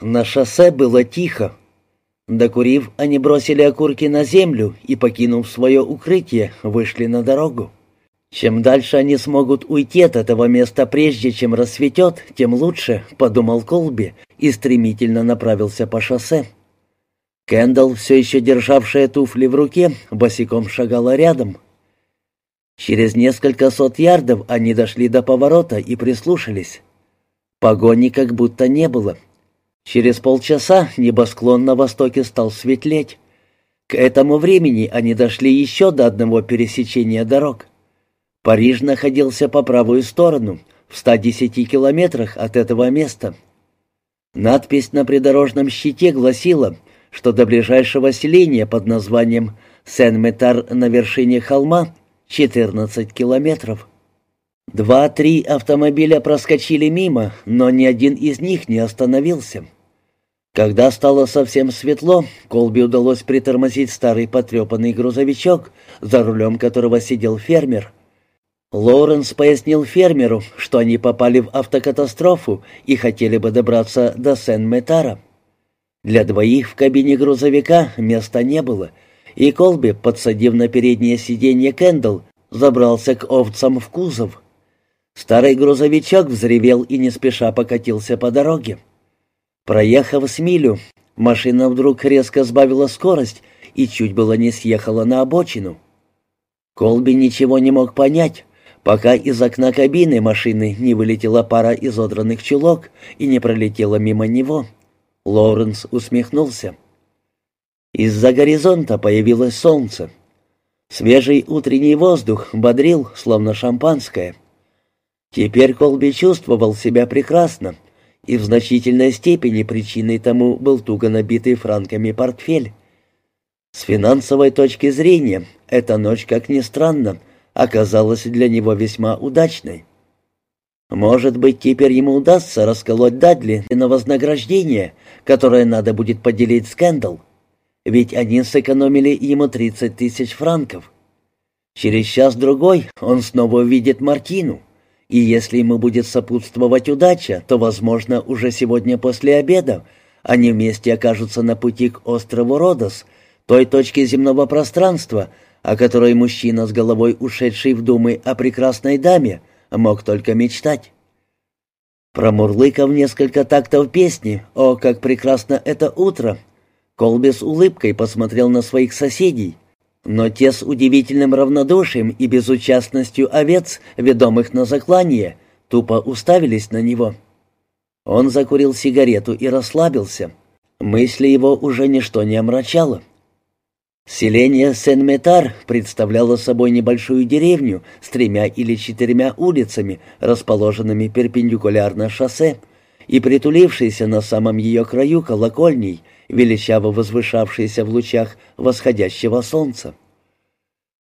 На шоссе было тихо. Докурив, они бросили окурки на землю и, покинув свое укрытие, вышли на дорогу. «Чем дальше они смогут уйти от этого места, прежде чем рассветет, тем лучше», — подумал Колби и стремительно направился по шоссе. Кэндалл, все еще державшая туфли в руке, босиком шагала рядом. Через несколько сот ярдов они дошли до поворота и прислушались. Погони как будто не было. Через полчаса небосклон на востоке стал светлеть. К этому времени они дошли еще до одного пересечения дорог. Париж находился по правую сторону, в 110 километрах от этого места. Надпись на придорожном щите гласила, что до ближайшего селения под названием Сен-Метар на вершине холма 14 километров. Два-три автомобиля проскочили мимо, но ни один из них не остановился. Когда стало совсем светло, Колби удалось притормозить старый потрепанный грузовичок, за рулем которого сидел фермер. Лоуренс пояснил фермеру, что они попали в автокатастрофу и хотели бы добраться до Сен-Метара. Для двоих в кабине грузовика места не было, и Колби, подсадив на переднее сиденье Кэндалл, забрался к овцам в кузов. Старый грузовичок взревел и не спеша покатился по дороге. Проехав с милю, машина вдруг резко сбавила скорость и чуть было не съехала на обочину. Колби ничего не мог понять, пока из окна кабины машины не вылетела пара изодранных чулок и не пролетела мимо него. Лоуренс усмехнулся. Из-за горизонта появилось солнце. Свежий утренний воздух бодрил, словно шампанское. Теперь Колби чувствовал себя прекрасно, и в значительной степени причиной тому был туго набитый франками портфель. С финансовой точки зрения, эта ночь, как ни странно, оказалась для него весьма удачной. Может быть, теперь ему удастся расколоть Дадли на вознаграждение, которое надо будет поделить с Кэндалл. Ведь они сэкономили ему 30 тысяч франков. Через час-другой он снова увидит Мартину. И если ему будет сопутствовать удача, то, возможно, уже сегодня после обеда они вместе окажутся на пути к острову Родос, той точке земного пространства, о которой мужчина с головой ушедший в думы о прекрасной даме мог только мечтать. Промурлыкав несколько тактов песни «О, как прекрасно это утро!», Колби с улыбкой посмотрел на своих соседей — но те с удивительным равнодушием и безучастностью овец, ведомых на заклание, тупо уставились на него. Он закурил сигарету и расслабился. Мысли его уже ничто не омрачало. Селение Сен-Метар представляло собой небольшую деревню с тремя или четырьмя улицами, расположенными перпендикулярно шоссе, и притулившейся на самом ее краю колокольней, величаво возвышавшейся в лучах восходящего солнца.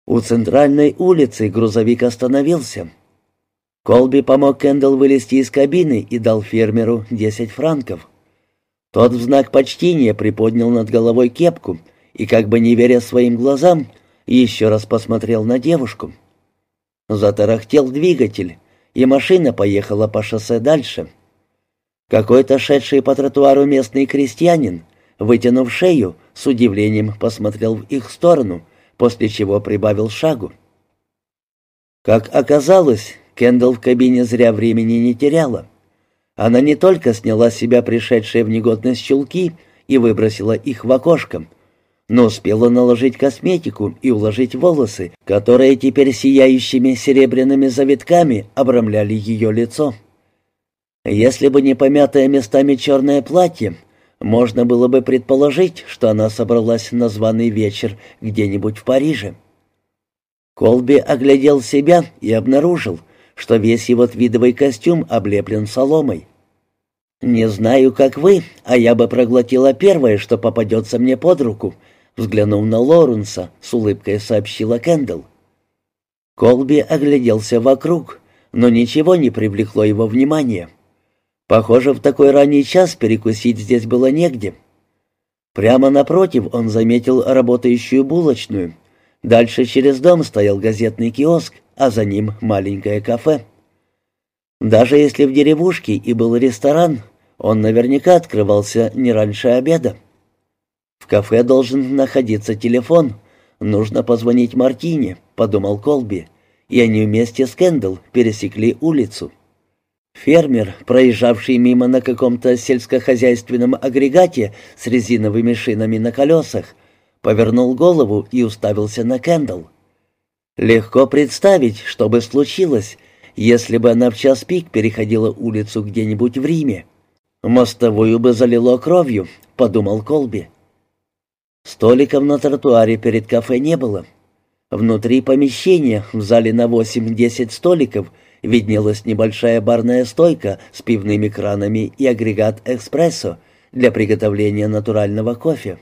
У центральной улицы грузовик остановился. Колби помог Кендалл вылезти из кабины и дал фермеру десять франков. Тот в знак почтения приподнял над головой кепку и, как бы не веря своим глазам, еще раз посмотрел на девушку. Затарахтел двигатель, и машина поехала по шоссе дальше. Какой-то шедший по тротуару местный крестьянин вытянув шею, с удивлением посмотрел в их сторону, после чего прибавил шагу. Как оказалось, Кендалл в кабине зря времени не теряла. Она не только сняла с себя пришедшие в негодность чулки и выбросила их в окошко, но успела наложить косметику и уложить волосы, которые теперь сияющими серебряными завитками обрамляли ее лицо. Если бы не помятое местами черное платье, можно было бы предположить, что она собралась на званый вечер где-нибудь в Париже. Колби оглядел себя и обнаружил, что весь его твидовый костюм облеплен соломой. «Не знаю, как вы, а я бы проглотила первое, что попадется мне под руку», взглянув на Лоренса, с улыбкой сообщила Кэндалл. Колби огляделся вокруг, но ничего не привлекло его внимания. Похоже, в такой ранний час перекусить здесь было негде. Прямо напротив он заметил работающую булочную. Дальше через дом стоял газетный киоск, а за ним маленькое кафе. Даже если в деревушке и был ресторан, Он наверняка открывался не раньше обеда. В кафе должен находиться телефон. Нужно позвонить Мартине, подумал Колби, и они вместе с Кендалл пересекли улицу. Фермер, проезжавший мимо на каком-то сельскохозяйственном агрегате с резиновыми шинами на колесах, повернул голову и уставился на Кендалл. Легко представить, что бы случилось, если бы она в час пик переходила улицу где-нибудь в Риме. «Мостовую бы залило кровью», — подумал Колби. Столиков на тротуаре перед кафе не было. Внутри помещения, в зале на 8-10 столиков, виднелась небольшая барная стойка с пивными кранами и агрегат «Экспрессо» для приготовления натурального кофе.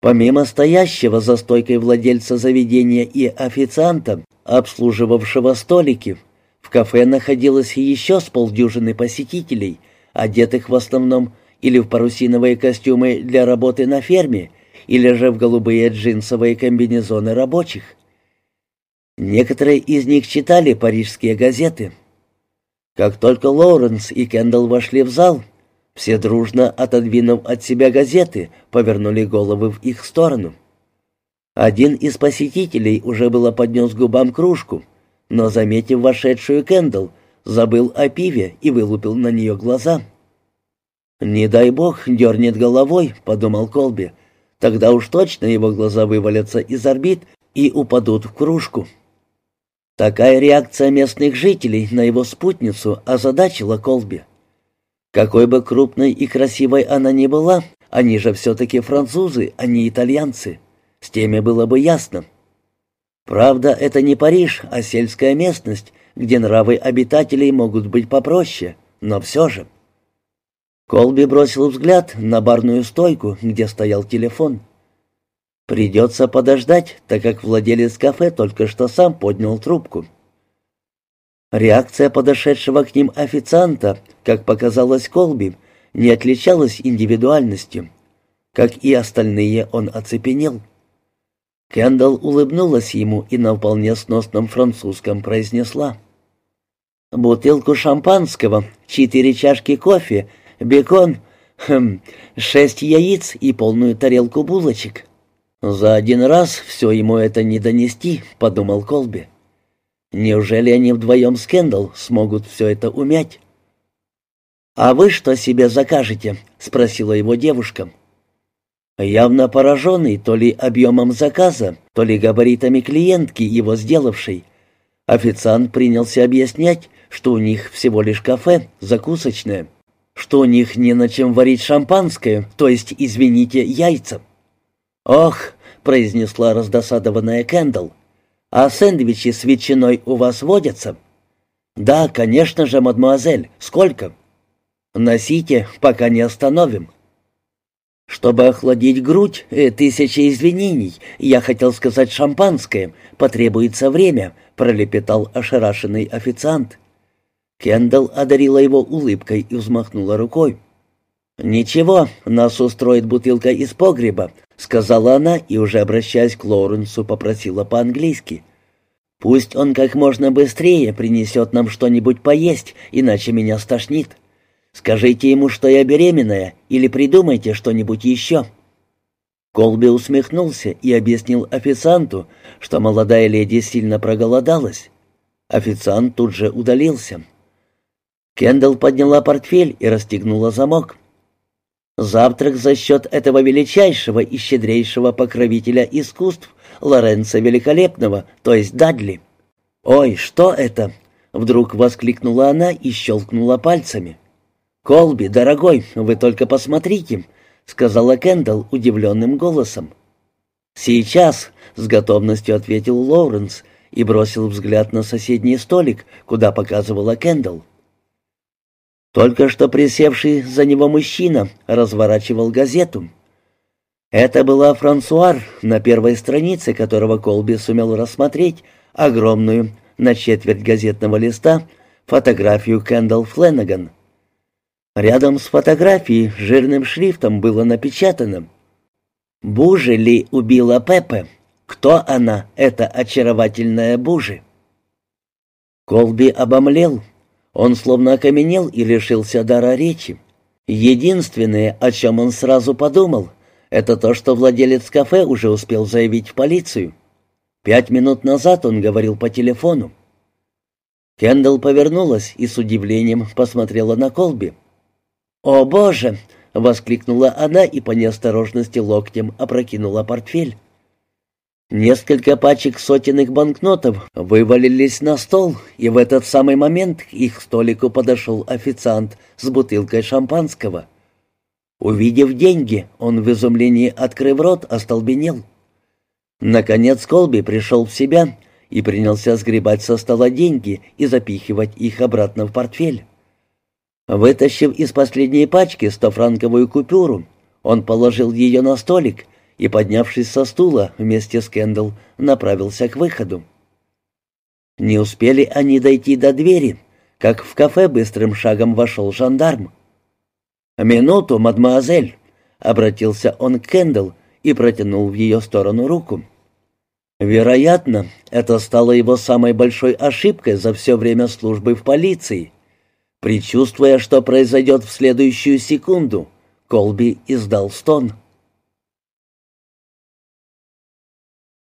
Помимо стоящего за стойкой владельца заведения и официанта, обслуживавшего столики, в кафе находилось еще с полдюжины посетителей — одетых в основном или в парусиновые костюмы для работы на ферме, или же в голубые джинсовые комбинезоны рабочих. Некоторые из них читали парижские газеты. Как только Лоуренс и Кендалл вошли в зал, все дружно, отодвинув от себя газеты, повернули головы в их сторону. Один из посетителей уже было поднес губам кружку, но, заметив вошедшую Кендалл, забыл о пиве и вылупил на нее глаза. «Не дай бог дернет головой», — подумал Колби. «Тогда уж точно его глаза вывалятся из орбит и упадут в кружку». Такая реакция местных жителей на его спутницу озадачила Колби. Какой бы крупной и красивой она ни была, они же все-таки французы, а не итальянцы. С теми было бы ясно. Правда, это не Париж, а сельская местность, где нравы обитателей могут быть попроще, но все же. Колби бросил взгляд на барную стойку, где стоял телефон. Придется подождать, так как владелец кафе только что сам поднял трубку. Реакция подошедшего к ним официанта, как показалось Колби, не отличалась индивидуальностью. Как и остальные, он оцепенел. Кендалл улыбнулась ему и на вполне сносном французском произнесла. «Бутылку шампанского, четыре чашки кофе, бекон, хм, шесть яиц и полную тарелку булочек». «За один раз все ему это не донести», — подумал Колби. «Неужели они вдвоем с Кендалл смогут все это умять?» «А вы что себе закажете?» — спросила его девушка. Явно пораженный то ли объемом заказа, то ли габаритами клиентки, его сделавшей, официант принялся объяснять, что у них всего лишь кафе, закусочное, что у них не на чем варить шампанское, то есть, извините, яйца. «Ох», — произнесла раздосадованная Кэндалл, — «а сэндвичи с ветчиной у вас водятся?» «Да, конечно же, мадемуазель. Сколько?» «Носите, пока не остановим». «Чтобы охладить грудь, э, тысяча извинений, я хотел сказать шампанское, потребуется время», — пролепетал ошарашенный официант. Кендалл одарила его улыбкой и взмахнула рукой. «Ничего, нас устроит бутылка из погреба», — сказала она и, уже обращаясь к Лоуренсу, попросила по-английски. «Пусть он как можно быстрее принесет нам что-нибудь поесть, иначе меня стошнит». Скажите ему, что я беременная, или придумайте что-нибудь еще». Колби усмехнулся и объяснил официанту, что молодая леди сильно проголодалась. Официант тут же удалился. Кендалл подняла портфель и расстегнула замок. «Завтрак за счет этого величайшего и щедрейшего покровителя искусств, Лоренца Великолепного, то есть Дадли». «Ой, что это?» — вдруг воскликнула она и щелкнула пальцами. «Колби, дорогой, вы только посмотрите», — сказала Кендалл удивленным голосом. «Сейчас», — с готовностью ответил Лоуренс и бросил взгляд на соседний столик, куда показывала Кендалл. Только что присевший за него мужчина разворачивал газету. Это была Франсуар, на первой странице которого Колби сумел рассмотреть огромную, на четверть газетного листа, фотографию Кендалл Фленнеган — Рядом с фотографией жирным шрифтом было напечатано «Бужи ли убила Пепе? Кто она, эта очаровательная Бужи?» Колби обомлел. Он словно окаменел и лишился дара речи. Единственное, о чем он сразу подумал, это то, что владелец кафе уже успел заявить в полицию. Пять минут назад он говорил по телефону. Кендалл повернулась и с удивлением посмотрела на Колби. «О, Боже!» — воскликнула она и по неосторожности локтем опрокинула портфель. Несколько пачек сотенных банкнотов вывалились на стол, и в этот самый момент к их столику подошел официант с бутылкой шампанского. Увидев деньги, он в изумлении, открыв рот, остолбенел. Наконец Колби пришел в себя и принялся сгребать со стола деньги и запихивать их обратно в портфель. Вытащив из последней пачки стофранковую купюру, он положил ее на столик и, поднявшись со стула вместе с Кендалл, направился к выходу. Не успели они дойти до двери, как в кафе быстрым шагом вошел жандарм. «Минуту, мадемуазель!» — обратился он к Кендалл и протянул в ее сторону руку. Вероятно, это стало его самой большой ошибкой за все время службы в полиции. Причувствуя, что произойдет в следующую секунду, Колби издал стон —